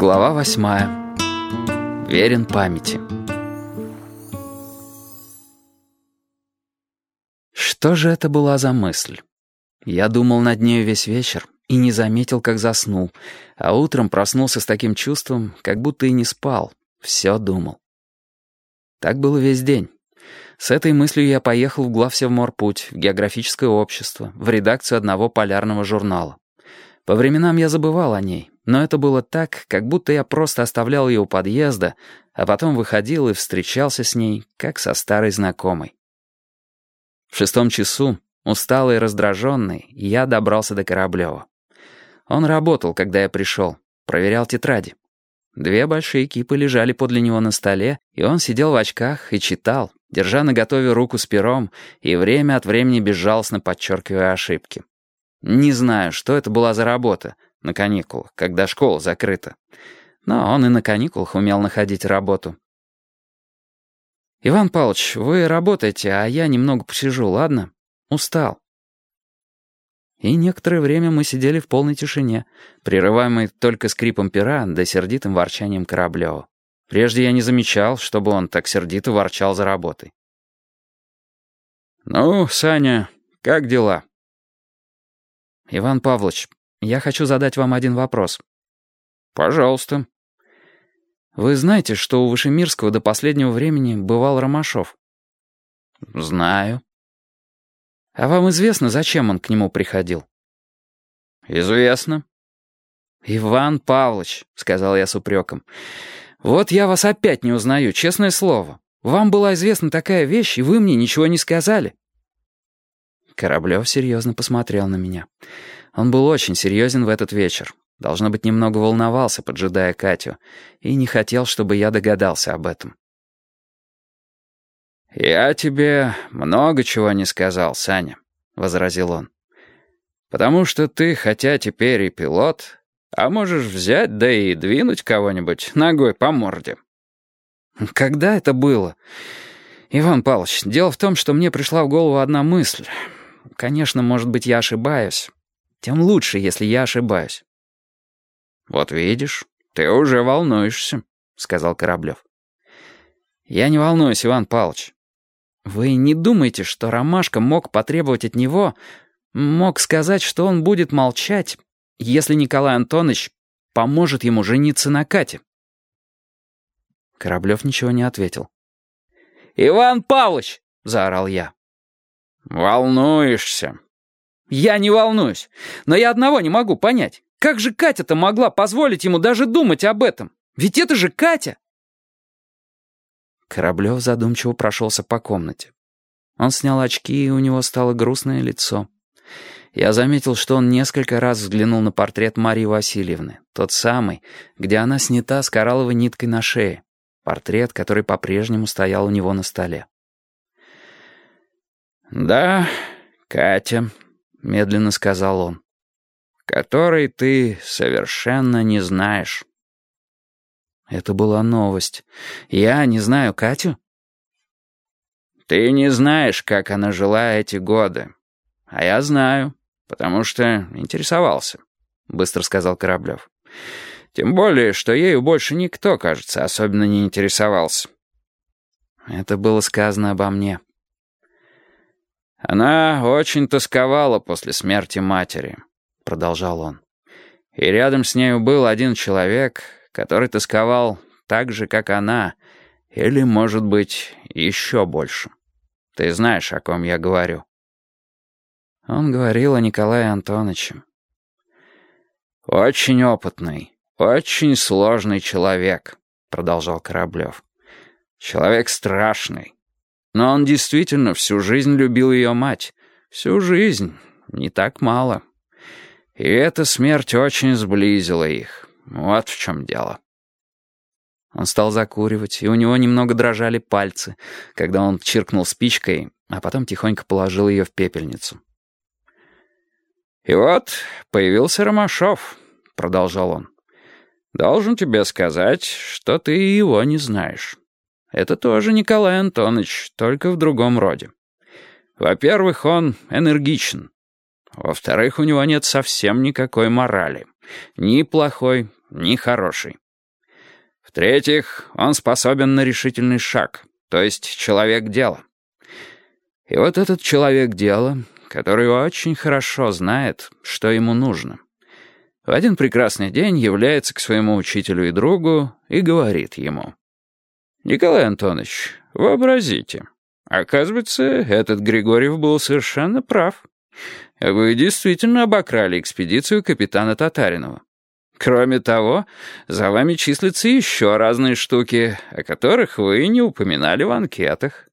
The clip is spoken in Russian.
Глава восьмая. Верен памяти. Что же это была за мысль? Я думал над нею весь вечер и не заметил, как заснул, а утром проснулся с таким чувством, как будто и не спал, все думал. Так было весь день. С этой мыслью я поехал в главсевморпуть, в географическое общество, в редакцию одного полярного журнала. По временам я забывал о ней, но это было так, как будто я просто оставлял ее у подъезда, а потом выходил и встречался с ней, как со старой знакомой. В шестом часу, усталый и раздраженный, я добрался до Кораблева. Он работал, когда я пришел, проверял тетради. Две большие кипы лежали подле него на столе, и он сидел в очках и читал, держа наготове руку с пером и время от времени безжалостно подчеркивая ошибки. Не знаю, что это была за работа — на каникулах, когда школа закрыта. Но он и на каникулах умел находить работу. «Иван Павлович, вы работаете, а я немного посижу, ладно? Устал». И некоторое время мы сидели в полной тишине, прерываемой только скрипом пера да сердитым ворчанием Кораблева. Прежде я не замечал, чтобы он так сердито ворчал за работой. «Ну, Саня, как дела?» «Иван Павлович, я хочу задать вам один вопрос». «Пожалуйста». «Вы знаете, что у Вышемирского до последнего времени бывал Ромашов?» «Знаю». «А вам известно, зачем он к нему приходил?» «Известно». «Иван Павлович», — сказал я с упреком, — «вот я вас опять не узнаю, честное слово. Вам была известна такая вещь, и вы мне ничего не сказали». Кораблев серьезно посмотрел на меня. Он был очень серьезен в этот вечер. Должно быть, немного волновался, поджидая Катю, и не хотел, чтобы я догадался об этом. «Я тебе много чего не сказал, Саня», — возразил он. «Потому что ты, хотя теперь и пилот, а можешь взять, да и двинуть кого-нибудь ногой по морде». «Когда это было?» «Иван Павлович, дело в том, что мне пришла в голову одна мысль. Конечно, может быть, я ошибаюсь тем лучше, если я ошибаюсь». «Вот видишь, ты уже волнуешься», — сказал Кораблев. «Я не волнуюсь, Иван Павлович. Вы не думаете, что Ромашка мог потребовать от него, мог сказать, что он будет молчать, если Николай Антонович поможет ему жениться на Кате?» Кораблев ничего не ответил. «Иван Павлович!» — заорал я. «Волнуешься», «Я не волнуюсь. Но я одного не могу понять. Как же Катя-то могла позволить ему даже думать об этом? Ведь это же Катя!» Кораблев задумчиво прошелся по комнате. Он снял очки, и у него стало грустное лицо. Я заметил, что он несколько раз взглянул на портрет Марии Васильевны, тот самый, где она снята с коралловой ниткой на шее, портрет, который по-прежнему стоял у него на столе. «Да, Катя», — медленно сказал он, — «который ты совершенно не знаешь». Это была новость. Я не знаю Катю? Ты не знаешь, как она жила эти годы. А я знаю, потому что интересовался, — быстро сказал Кораблев. Тем более, что ею больше никто, кажется, особенно не интересовался. Это было сказано обо мне. «Она очень тосковала после смерти матери», — продолжал он. «И рядом с нею был один человек, который тосковал так же, как она, или, может быть, еще больше. Ты знаешь, о ком я говорю». Он говорил о Николае Антоновиче. «Очень опытный, очень сложный человек», — продолжал Кораблев. «Человек страшный, но он действительно всю жизнь любил ее мать. Всю жизнь. Не так мало. И эта смерть очень сблизила их. Вот в чем дело. Он стал закуривать, и у него немного дрожали пальцы, когда он чиркнул спичкой, а потом тихонько положил ее в пепельницу. «И вот появился Ромашов», — продолжал он. «Должен тебе сказать, что ты его не знаешь. Это тоже Николай Антонович, только в другом роде. Во-первых, он энергичен. Во-вторых, у него нет совсем никакой морали. Ни плохой, ни хороший. В-третьих, он способен на решительный шаг, то есть человек дела. И вот этот человек дела, который очень хорошо знает, что ему нужно, в один прекрасный день является к своему учителю и другу и говорит ему. «Николай Антонович, вообразите, оказывается, этот Григорьев был совершенно прав. Вы действительно обокрали экспедицию капитана Татаринова. Кроме того, за вами числятся еще разные штуки, о которых вы не упоминали в анкетах.